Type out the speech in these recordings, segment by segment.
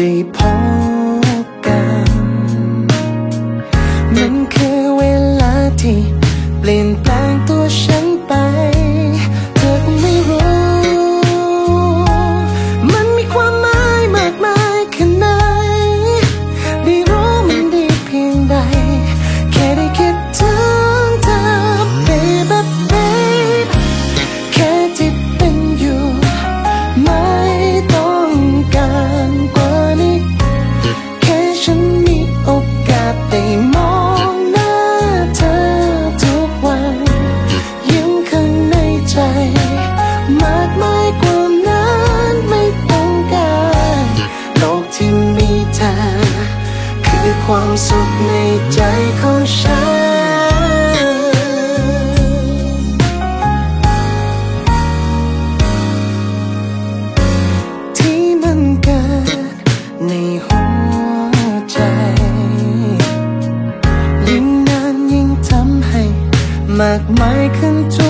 be มากมายขึ้นทุก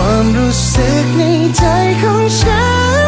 ความรู้สึกในใจของฉัน